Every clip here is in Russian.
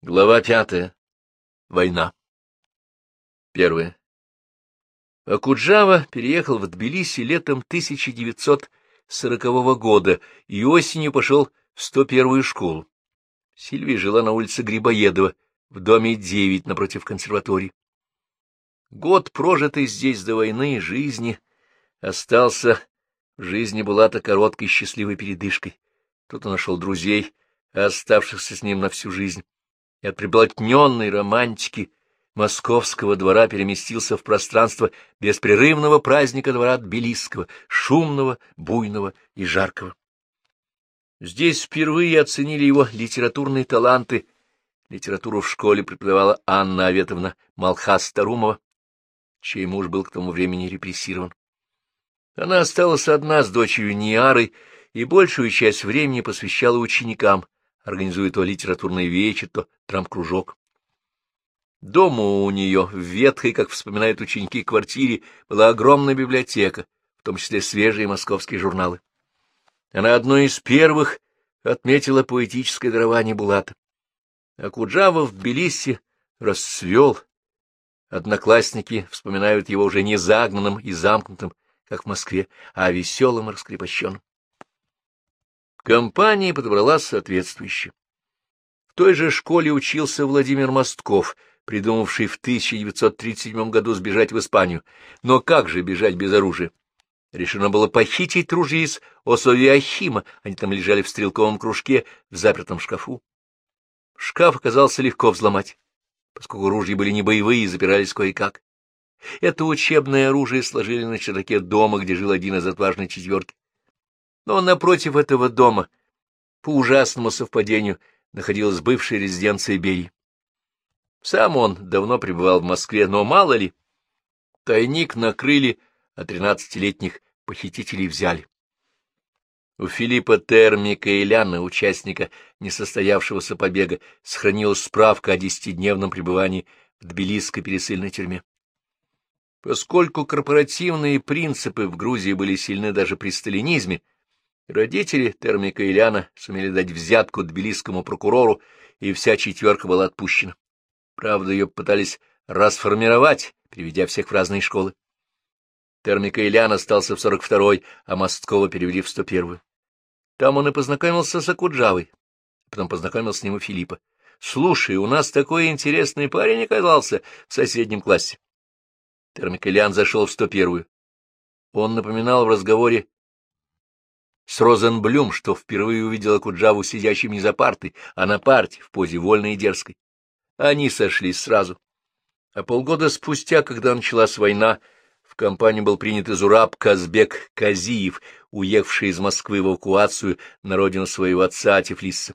Глава пятая. Война. Первое. Акуджава переехал в Тбилиси летом 1940 года и осенью пошел в 101-ю школу. Сильвия жила на улице Грибоедова, в доме 9 напротив консерватории. Год, прожитый здесь до войны, жизни, остался в жизни была-то короткой счастливой передышкой. Тут он нашел друзей, оставшихся с ним на всю жизнь, и от приблотненной романтики московского двора переместился в пространство беспрерывного праздника двора Тбилисского, шумного, буйного и жаркого. Здесь впервые оценили его литературные таланты. Литературу в школе преподавала Анна Аветовна Малхас-Тарумова, чей муж был к тому времени репрессирован. Она осталась одна с дочерью Ниарой и большую часть времени посвящала ученикам, организуя то литературный вечер, то драм-кружок. Дома у нее, в ветхой, как вспоминают ученики, квартире, была огромная библиотека, в том числе свежие московские журналы. Она одной из первых отметила поэтическое дарование Булата. А Куджава в Тбилиси расцвел, Одноклассники вспоминают его уже не загнанным и замкнутым, как в Москве, а веселым и раскрепощенным. Компания подобралась соответствующе. В той же школе учился Владимир Мостков, придумавший в 1937 году сбежать в Испанию. Но как же бежать без оружия? Решено было похитить ружье из Осовиахима, они там лежали в стрелковом кружке в запертом шкафу. Шкаф оказался легко взломать поскольку ружья были не боевые и запирались кое-как. Это учебное оружие сложили на чердаке дома, где жил один из отважной четверки. Но напротив этого дома, по ужасному совпадению, находилась бывшая резиденция Берии. Сам он давно пребывал в Москве, но мало ли, тайник накрыли, а тринадцатилетних похитителей взяли. У Филиппа Термика и Ляна, участника несостоявшегося побега, сохранилась справка о десятидневном пребывании в Тбилисской пересыльной тюрьме. Поскольку корпоративные принципы в Грузии были сильны даже при сталинизме, родители Термика и Ляна сумели дать взятку тбилисскому прокурору, и вся четверка была отпущена. Правда, ее пытались расформировать, приведя всех в разные школы. Термика Ильян остался в 42-й, а Мосткова перевели в 101-ю. Там он и познакомился с Акуджавой. Потом познакомился с ним и Филиппа. — Слушай, у нас такой интересный парень оказался в соседнем классе. Термик Ильян зашел в 101-ю. Он напоминал в разговоре с Розенблюм, что впервые увидел Акуджаву сидящим не за партой, а на парте, в позе вольной и дерзкой. Они сошлись сразу. А полгода спустя, когда началась война, компанию был принят Изураб Казбек Казиев, уехавший из Москвы в эвакуацию на родину своего отца Тифлиса.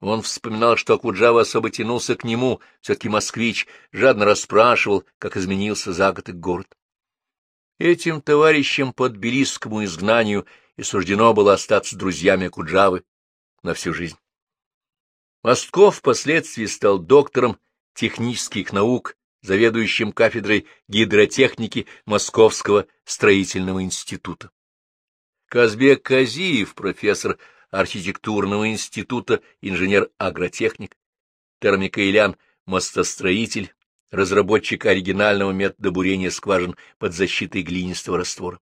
Он вспоминал, что Акуджава особо тянулся к нему, все-таки москвич, жадно расспрашивал, как изменился за год город. Этим товарищам по тбилисскому изгнанию и суждено было остаться друзьями Акуджавы на всю жизнь. Мостков впоследствии стал доктором технических наук заведующим кафедрой гидротехники Московского строительного института. Казбек Казиев, профессор архитектурного института, инженер-агротехник, термикоилян, мостостроитель, разработчик оригинального метода бурения скважин под защитой глинистого раствора.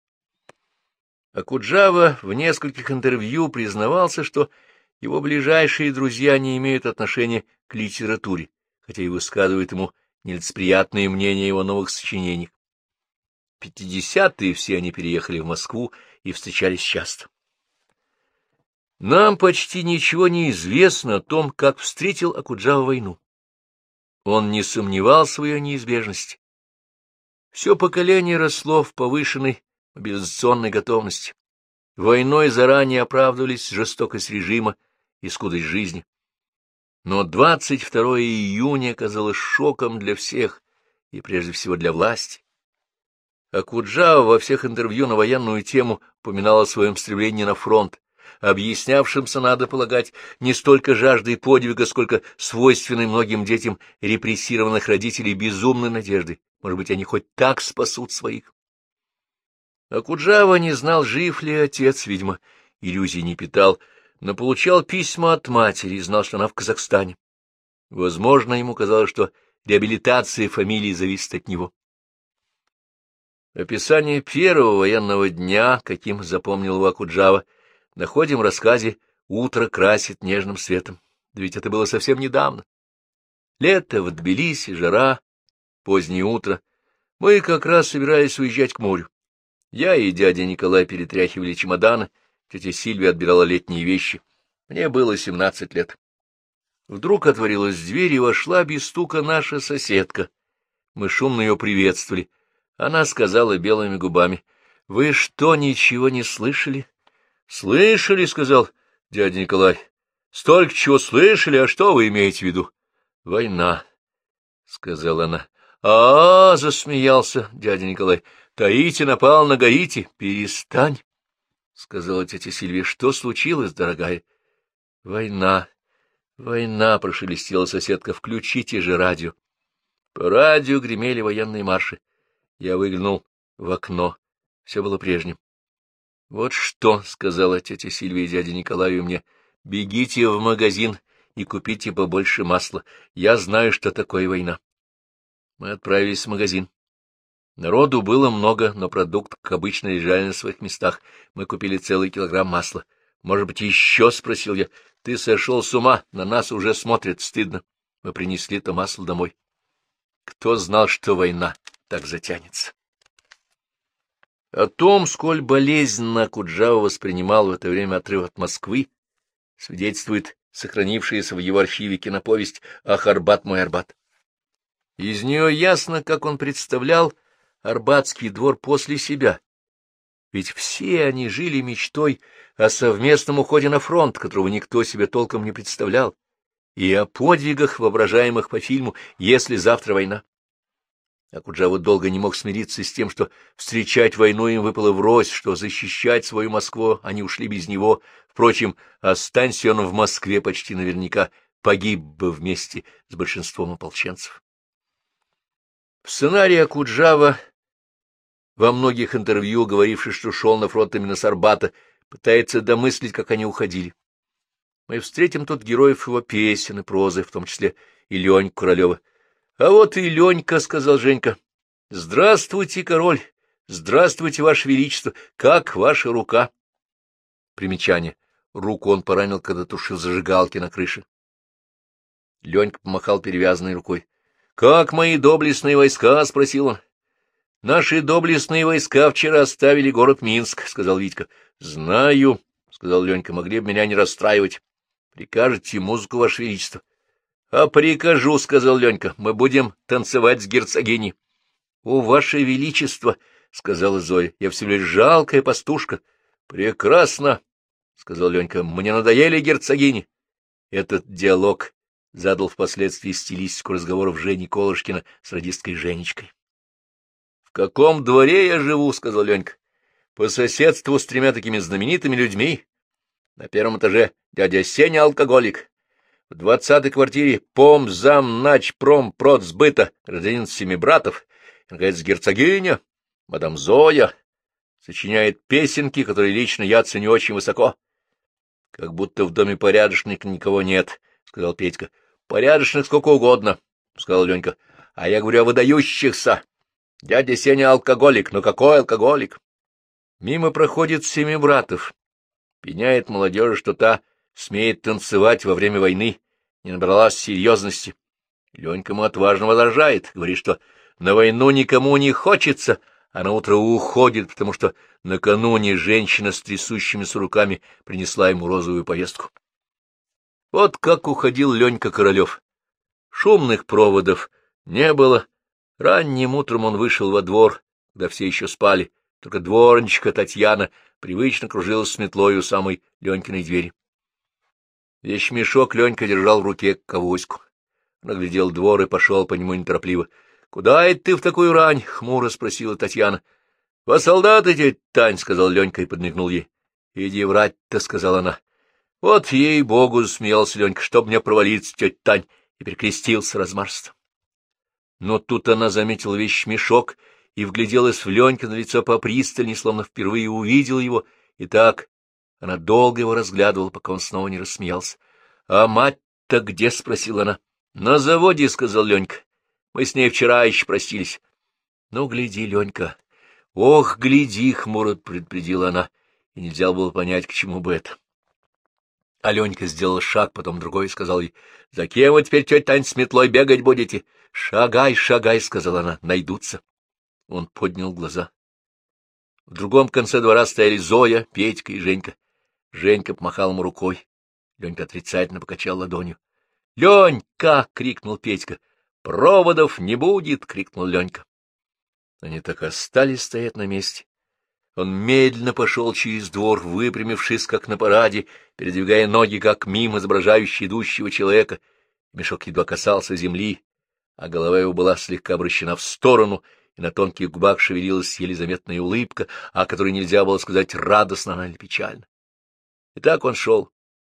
Акуджава в нескольких интервью признавался, что его ближайшие друзья не имеют отношения к литературе, хотя и высказывают ему нелицеприятные мнения его новых сочинениях. Пятидесятые все они переехали в Москву и встречались часто. Нам почти ничего не известно о том, как встретил Акуджава войну. Он не сомневался в ее неизбежности. Все поколение росло в повышенной мобилизационной готовности. Войной заранее оправдывались жестокость режима и скудость жизни. Но 22 июня оказалось шоком для всех, и прежде всего для власти. Акуджава во всех интервью на военную тему упоминал о своем стремлении на фронт, объяснявшимся, надо полагать, не столько жаждой подвига, сколько свойственной многим детям репрессированных родителей безумной надежды. Может быть, они хоть так спасут своих. Акуджава не знал, жив ли отец, видимо, иллюзий не питал, но получал письма от матери и знал, что она в Казахстане. Возможно, ему казалось, что реабилитация фамилии зависит от него. Описание первого военного дня, каким запомнил его Акуджава, находим в рассказе «Утро красит нежным светом». Да ведь это было совсем недавно. Лето в Тбилиси, жара, позднее утро. Мы как раз собирались уезжать к морю. Я и дядя Николай перетряхивали чемоданы, тетя Сильвия отбирала летние вещи. Мне было семнадцать лет. Вдруг отворилась дверь, и вошла без стука наша соседка. Мы шумно ее приветствовали. Она сказала белыми губами, — Вы что, ничего не слышали? — Слышали, — сказал дядя Николай. — Столько чего слышали, а что вы имеете в виду? — Война, — сказала она. А — -а, засмеялся дядя Николай. — Таити напал на Гаити. Перестань, — сказала тетя Сильвия. — Что случилось, дорогая? — Война, война, — прошелестела соседка. — Включите же радио. По радио гремели военные марши. Я выглянул в окно. Все было прежним. — Вот что, — сказала тетя Сильвия дяде Николаю мне, — бегите в магазин и купите побольше масла. Я знаю, что такое война. Мы отправились в магазин. Народу было много, но продукт, как обычно, лежали на своих местах. Мы купили целый килограмм масла. — Может быть, еще? — спросил я. — Ты сошел с ума, на нас уже смотрят, стыдно. Мы принесли это масло домой. Кто знал, что война так затянется. О том, сколь болезненно Куджава воспринимал в это время отрыв от Москвы, свидетельствует сохранившаяся в его архиве киноповесть «Ах, Арбат мой Арбат». Из нее ясно, как он представлял Арбатский двор после себя. Ведь все они жили мечтой о совместном уходе на фронт, которого никто себе толком не представлял, и о подвигах, воображаемых по фильму «Если завтра война». Акуджава долго не мог смириться с тем, что встречать войну им выпало врозь, что защищать свою Москву они ушли без него. Впрочем, останься он в Москве почти наверняка, погиб бы вместе с большинством ополченцев. В сценарии Акуджава, во многих интервью, говоривший, что шел на фронт именно с Арбата, пытается домыслить, как они уходили. Мы встретим тут героев его песен и прозы, в том числе и Леньку Королева. — А вот и Ленька, — сказал Женька. — Здравствуйте, король! Здравствуйте, ваше величество! Как ваша рука? Примечание. Руку он поранил, когда тушил зажигалки на крыше. Ленька помахал перевязанной рукой. — Как мои доблестные войска? — спросил он. — Наши доблестные войска вчера оставили город Минск, — сказал Витька. — Знаю, — сказал Ленька, — могли бы меня не расстраивать. Прикажете музыку, ваше величество. — А прикажу, — сказал Ленька, — мы будем танцевать с герцогиней. — О, ваше величество, — сказала Зоя, — я всего лишь жалкая пастушка. — Прекрасно, — сказал Ленька, — мне надоели герцогини. Этот диалог задал впоследствии стилистику разговоров Жени Колышкина с радисткой Женечкой. — В каком дворе я живу, — сказал Ленька. — По соседству с тремя такими знаменитыми людьми. На первом этаже дядя Сеня алкоголик, в двадцатой квартире пом, зам, нач, пром, прод, сбыта, гражданин Семибратов, и, наконец, герцогиня, мадам Зоя, сочиняет песенки, которые лично я ценю очень высоко. — Как будто в доме порядочных никого нет, — сказал Петька. — Порядочных сколько угодно, — сказал Ленька. — А я говорю о выдающихся. Дядя Сеня алкоголик, но какой алкоголик? Мимо проходит Семибратов. Пеняет молодежи, что та смеет танцевать во время войны, не набралась серьезности. Ленька ему отважно возражает, говорит, что на войну никому не хочется, а на утро уходит, потому что накануне женщина с трясущимися руками принесла ему розовую повестку. Вот как уходил Ленька Королев. Шумных проводов не было. Ранним утром он вышел во двор, когда все еще спали. Только дворничка Татьяна привычно кружилась с метлой у самой Ленькиной двери. Вещмешок Ленька держал в руке ковоську. Наглядел двор и пошел по нему неторопливо. — Куда это ты в такую рань? — хмуро спросила Татьяна. — Во солдаты, тетя Тань, — сказал Ленька и подмигнул ей. — Иди врать-то, — сказала она. — Вот ей-богу, — смеялся Ленька, — чтоб мне провалиться, тетя Тань, и перекрестился размарство. Но тут она заметила вещмешок и вгляделась в Ленька на лицо попристальней, словно впервые увидел его, и так она долго его разглядывала, пока он снова не рассмеялся. — А мать-то где? — спросила она. — На заводе, — сказал Ленька. — Мы с ней вчера еще простились. — Ну, гляди, Ленька. — Ох, гляди, — хмуро предупредила она, и нельзя было понять, к чему бы это. Аленька сделала шаг, потом другой, и сказал ей, — За кем вы теперь, тетя Тань, с метлой бегать будете? — Шагай, шагай, — сказала она, — найдутся. Он поднял глаза. В другом конце двора стояли Зоя, Петька и Женька. Женька помахал ему рукой. Ленька отрицательно покачал ладонью. — Ленька! — крикнул Петька. — Проводов не будет! — крикнул Ленька. Они так остались стоять на месте. Он медленно пошел через двор, выпрямившись, как на параде, передвигая ноги, как мимо изображающий идущего человека. Мешок едва касался земли, а голова его была слегка обращена в сторону, и на тонких губах шевелилась еле заметная улыбка, о которой нельзя было сказать, радостно или печально. И так он шел,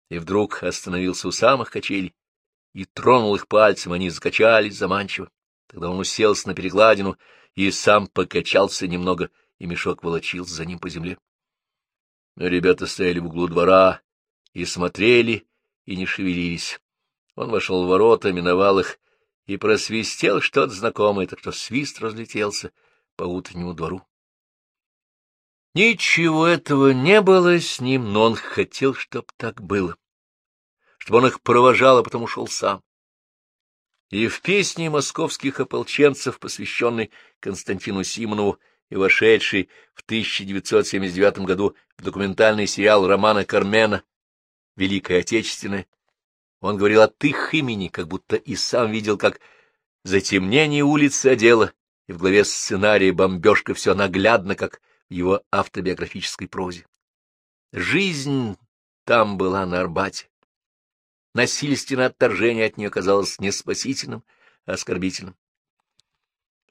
и вдруг остановился у самых качелей и тронул их пальцем, они закачались заманчиво. Тогда он уселся на перекладину и сам покачался немного — и мешок волочился за ним по земле. Ребята стояли в углу двора и смотрели, и не шевелились. Он вошел в ворота, миновал их и просвистел что-то знакомое, так что свист разлетелся по утреннему двору. Ничего этого не было с ним, но он хотел, чтоб так было, чтобы он их провожал, а потом ушел сам. И в песне московских ополченцев, посвященной Константину Симонову, и вошедший в 1979 году в документальный сериал романа Кармена «Великая Отечественная», он говорил от их имени, как будто и сам видел, как затемнение улицы одела, и в главе сценария бомбежка все наглядно, как в его автобиографической прозе. Жизнь там была на Арбате. Насильственное отторжение от нее казалось не спасительным, а оскорбительным.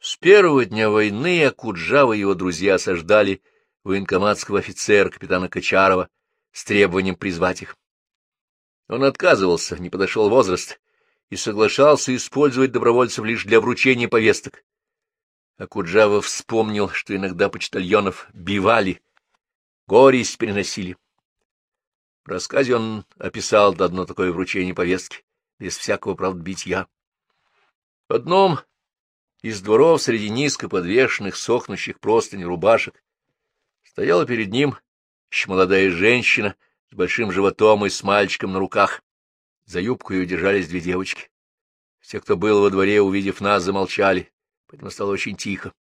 С первого дня войны Акуджава и его друзья осаждали военкоматского офицера капитана Качарова с требованием призвать их. Он отказывался, не подошел возраст, и соглашался использовать добровольцев лишь для вручения повесток. Акуджава вспомнил, что иногда почтальонов бивали, горесть переносили. В рассказе он описал одно такое вручение повестки, без всякого, правда, битья. В одном из дворов среди низко подвешенных, сохнущих простыней рубашек стояла перед ним еще молодая женщина с большим животом и с мальчиком на руках. За юбку ее держались две девочки. Все, кто был во дворе, увидев нас, замолчали, поэтому стало очень тихо.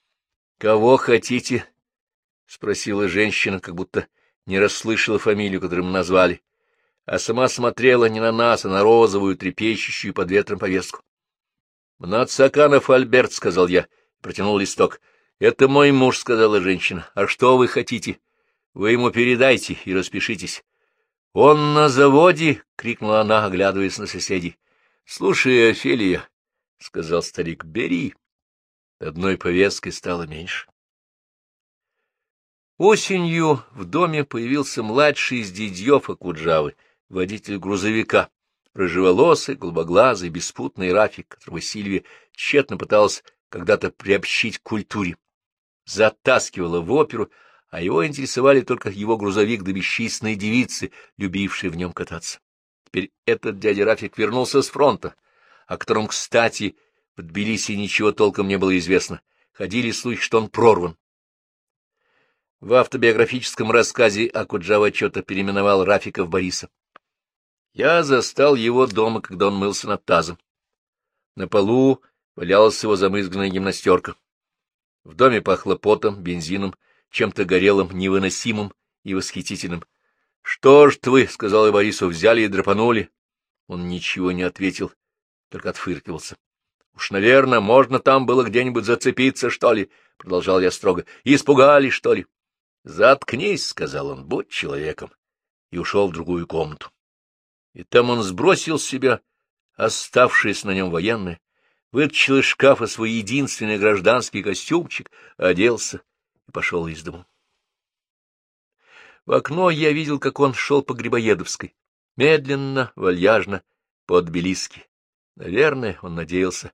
— Кого хотите? — спросила женщина, как будто не расслышала фамилию, которую мы назвали, а сама смотрела не на нас, а на розовую, трепещущую под ветром повестку. Мнацаканов Альберт, — сказал я, протянул листок. — Это мой муж, — сказала женщина. — А что вы хотите? Вы ему передайте и распишитесь. — Он на заводе! — крикнула она, оглядываясь на соседей. — Слушай, Офелия, — сказал старик, — бери. Одной повесткой стало меньше. Осенью в доме появился младший из дядьев Акуджавы, водитель грузовика рыжеволосый, голубоглазый, беспутный Рафик, которого Сильвия тщетно пыталась когда-то приобщить к культуре. Затаскивала в оперу, а его интересовали только его грузовик да бесчисленные девицы, любившие в нем кататься. Теперь этот дядя Рафик вернулся с фронта, о котором, кстати, в Тбилиси ничего толком не было известно. Ходили слухи, что он прорван. В автобиографическом рассказе Акуджава что-то переименовал Рафика в Бориса. Я застал его дома, когда он мылся над тазом. На полу валялась его замызганная гимнастерка. В доме пахло потом, бензином, чем-то горелым, невыносимым и восхитительным. — Что ж вы, — сказал я Борису, — взяли и драпанули? Он ничего не ответил, только отфыркивался. — Уж, наверное, можно там было где-нибудь зацепиться, что ли? — продолжал я строго. — Испугались, что ли? — Заткнись, — сказал он, — будь человеком, и ушел в другую комнату и там он сбросил с себя оставшееся на нем военное, вытащил из шкафа свой единственный гражданский костюмчик, оделся и пошел из дому. В окно я видел, как он шел по Грибоедовской, медленно, вальяжно, под Тбилиски. Наверное, он надеялся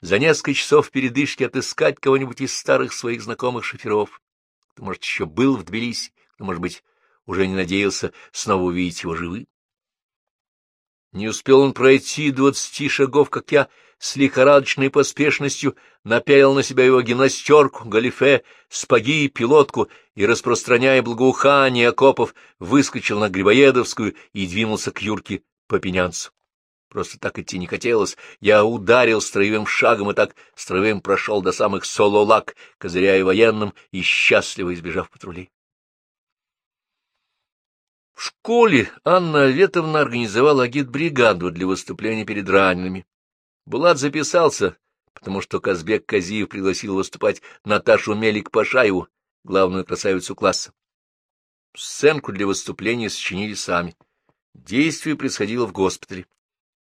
за несколько часов передышки отыскать кого-нибудь из старых своих знакомых шоферов, кто, может, еще был в Тбилиси, кто, может быть, уже не надеялся снова увидеть его живым. Не успел он пройти двадцати шагов, как я с лихорадочной поспешностью напялил на себя его гимнастерку, галифе, спаги и пилотку и, распространяя благоухание окопов, выскочил на Грибоедовскую и двинулся к Юрке Попенянцу. Просто так идти не хотелось. Я ударил строевым шагом и так строевым прошел до самых сололак, козыряя военным и счастливо избежав патрулей. В школе Анна Ветовна организовала агитбригаду для выступления перед ранеными. Булат записался, потому что Казбек Казиев пригласил выступать Наташу Мелик-Пашаеву, главную красавицу класса. Сценку для выступления сочинили сами. Действие происходило в госпитале.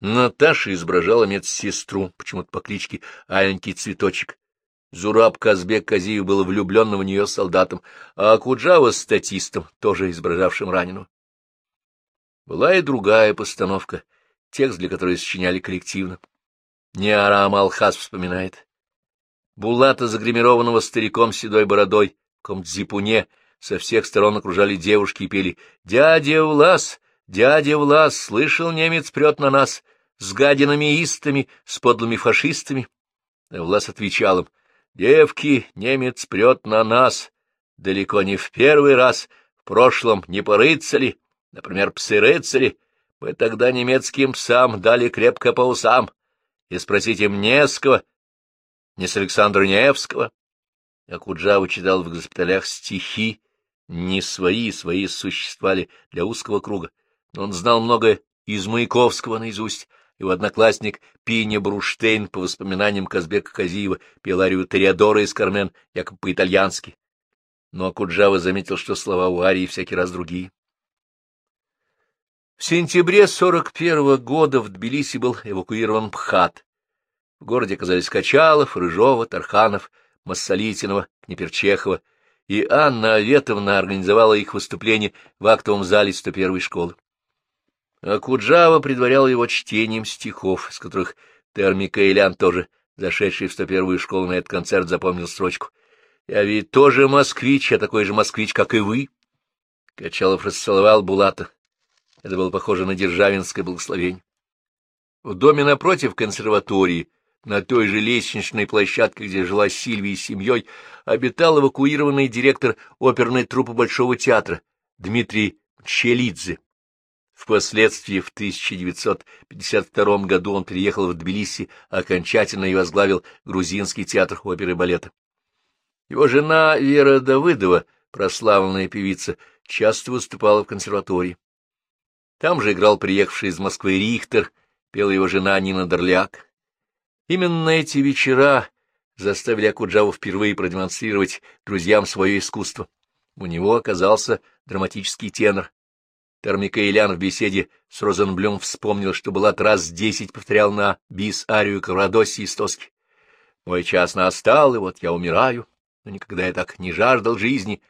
Наташа изображала медсестру, почему-то по кличке Аленький Цветочек. Зураб Казбек Казиев был влюблен в нее солдатом, а Акуджава — статистом, тоже изображавшим раненого. Была и другая постановка, текст для которой сочиняли коллективно. Не Арам Алхас вспоминает. Булата, загримированного стариком с седой бородой, в комзипуне, со всех сторон окружали девушки и пели «Дядя Влас! Дядя Влас! Слышал, немец прет на нас! С гадинами истами, с подлыми фашистами!» Влас отвечал им «Девки, немец прет на нас! Далеко не в первый раз, в прошлом не порыцали, например, псы-рыцари, мы тогда немецким псам дали крепко по усам, и спросите Мнеского, не с Александра Невского. Акуджава читал в госпиталях стихи, не свои, свои существовали для узкого круга, но он знал многое из Маяковского наизусть. Его одноклассник Пиня Бруштейн, по воспоминаниям Казбека Казиева, пел арию Тореадора из Кармен, якобы по-итальянски. Но Акуджава заметил, что слова у арии всякий раз другие. В сентябре 41 -го года в Тбилиси был эвакуирован ПХАТ. В городе оказались Качалов, Рыжова, Тарханов, Массолитинова, Кнеперчехова, и Анна Аветовна организовала их выступление в актовом зале 101-й школы. А Куджава предварял его чтением стихов, из которых Термика Илян тоже, зашедший в 101-ю школу на этот концерт, запомнил строчку. «Я ведь тоже москвич, я такой же москвич, как и вы». Качалов расцеловал Булата. Это было похоже на державинское благословение. В доме напротив консерватории, на той же лестничной площадке, где жила Сильвия с семьей, обитал эвакуированный директор оперной труппы Большого театра Дмитрий Челидзе. Впоследствии в 1952 году он переехал в Тбилиси, окончательно и возглавил грузинский театр оперы и балета. Его жена Вера Давыдова, прославленная певица, часто выступала в консерватории. Там же играл приехавший из Москвы Рихтер, пела его жена Нина Дорляк. Именно эти вечера заставили Акуджаву впервые продемонстрировать друзьям свое искусство. У него оказался драматический тенор. Термикаэлян в беседе с Розенблюм вспомнил, что Булат раз десять повторял на бис арию Каврадоси из Тоски. «Мой час настал, и вот я умираю, но никогда я так не жаждал жизни».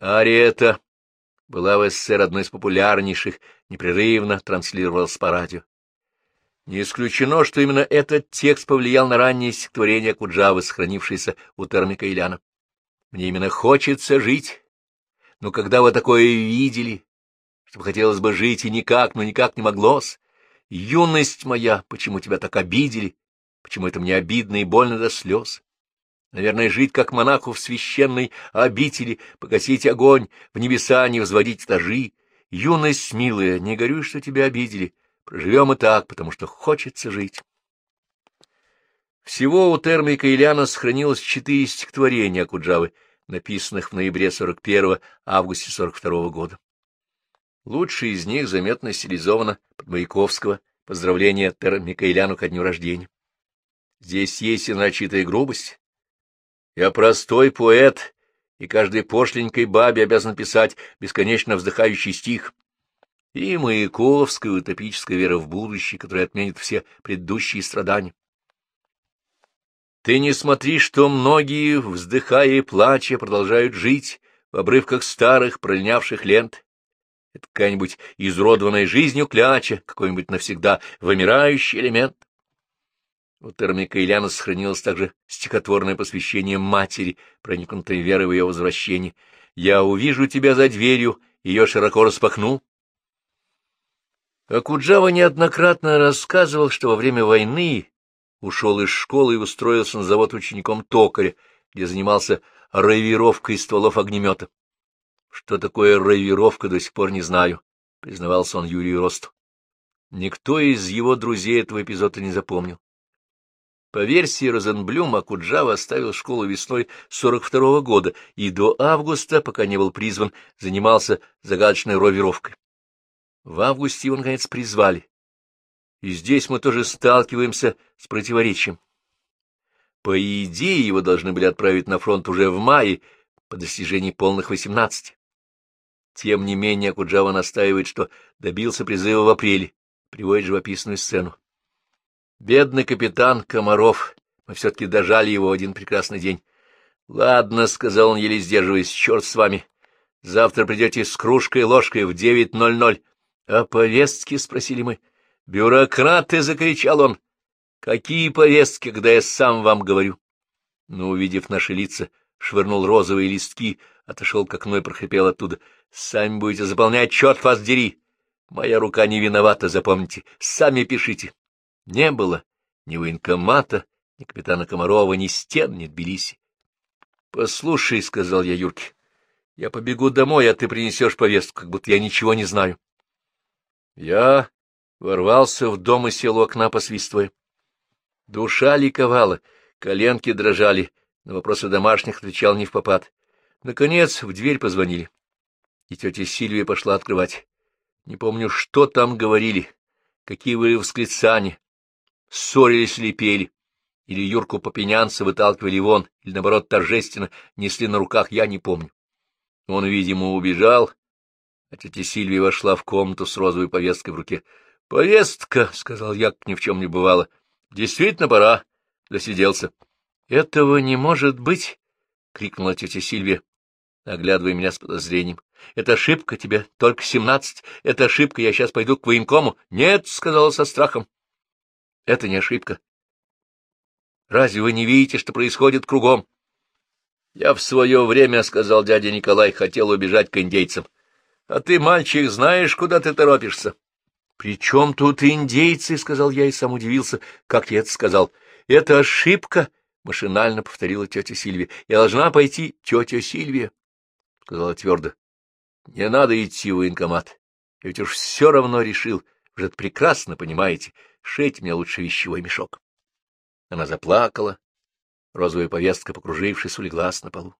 Ария эта была в СССР одной из популярнейших, непрерывно транслировалась по радио. Не исключено, что именно этот текст повлиял на раннее стихотворение Куджавы, сохранившееся у термика Иляна. «Мне именно хочется жить. Но когда вы такое видели, чтобы хотелось бы жить и никак, но никак не моглось? Юность моя, почему тебя так обидели? Почему это мне обидно и больно до слез? Наверное, жить как монаху в священной обители, погасить огонь, в небеса не возводить этажи. Юность милая, не горюй, что тебя обидели. Проживем и так, потому что хочется жить. Всего у термика Ильяна сохранилось четыре стихотворения Акуджавы, написанных в ноябре 41 августе 42 года. Лучшее из них заметно стилизовано под Маяковского поздравление Тер Микаэляну ко дню рождения. Здесь есть и начатая грубость, я простой поэт, и каждой пошленькой бабе обязан писать бесконечно вздыхающий стих. И Маяковская утопическая вера в будущее, которая отменит все предыдущие страдания. Ты не смотри, что многие, вздыхая и плача, продолжают жить в обрывках старых пролинявших лент. Это какая-нибудь изродованная жизнью кляча, какой-нибудь навсегда вымирающий элемент. У термика Ильяна сохранилось также стихотворное посвящение матери, проникнутой верой в ее возвращение. «Я увижу тебя за дверью, ее широко распахну». Акуджава неоднократно рассказывал, что во время войны ушел из школы и устроился на завод учеником токаря, где занимался райвировкой стволов огнемета. Что такое райвировка, до сих пор не знаю, — признавался он Юрию Росту. Никто из его друзей этого эпизода не запомнил. По версии Розенблюма, Акуджава оставил школу весной 42 -го года и до августа, пока не был призван, занимался загадочной ровировкой. В августе его, наконец, призвали. И здесь мы тоже сталкиваемся с противоречием. По идее, его должны были отправить на фронт уже в мае, по достижении полных восемнадцати. Тем не менее, Акуджава настаивает, что добился призыва в апреле, приводит живописную сцену. Бедный капитан Комаров, мы все-таки дожали его один прекрасный день. — Ладно, — сказал он, еле сдерживаясь, — черт с вами. Завтра придете с кружкой и ложкой в девять ноль ноль. — А повестки? — спросили мы. — Бюрократы! — закричал он. — Какие повестки, когда я сам вам говорю? Но, увидев наши лица, швырнул розовые листки, отошел к окну и прохрипел оттуда. — Сами будете заполнять, черт вас дери! Моя рука не виновата, запомните. Сами пишите. Не было ни военкомата, ни капитана Комарова, ни стен, ни Тбилиси. — Послушай, — сказал я Юрке, — я побегу домой, а ты принесешь повестку, как будто я ничего не знаю. Я ворвался в дом и сел у окна, посвистывая. Душа ликовала, коленки дрожали, на вопросы домашних отвечал не в попад. Наконец в дверь позвонили, и тетя Сильвия пошла открывать. Не помню, что там говорили, какие были восклицания, ссорились ли пели, или Юрку Попенянца выталкивали вон, или, наоборот, торжественно несли на руках, я не помню. Он, видимо, убежал, а тетя Сильвия вошла в комнату с розовой повесткой в руке. — Повестка, — сказал я, как ни в чем не бывало. — Действительно пора. Досиделся. — Этого не может быть, — крикнула тетя Сильвия, оглядывая меня с подозрением. — Это ошибка, тебе только семнадцать. Это ошибка, я сейчас пойду к военкому. — Нет, — сказала со страхом. — Это не ошибка. Разве вы не видите, что происходит кругом? — Я в свое время, — сказал дядя Николай, — хотел убежать к индейцам. — А ты, мальчик, знаешь, куда ты торопишься? — При чем тут индейцы? — сказал я и сам удивился, как я это сказал. — Это ошибка, — машинально повторила тетя Сильвия. — Я должна пойти, тетя Сильвия, — сказала твердо. — Не надо идти в военкомат. Я ведь уж все равно решил. Вы же прекрасно понимаете. Шейте мне лучше вещевой мешок. Она заплакала. Розовая повестка, покружившись, улеглась на полу.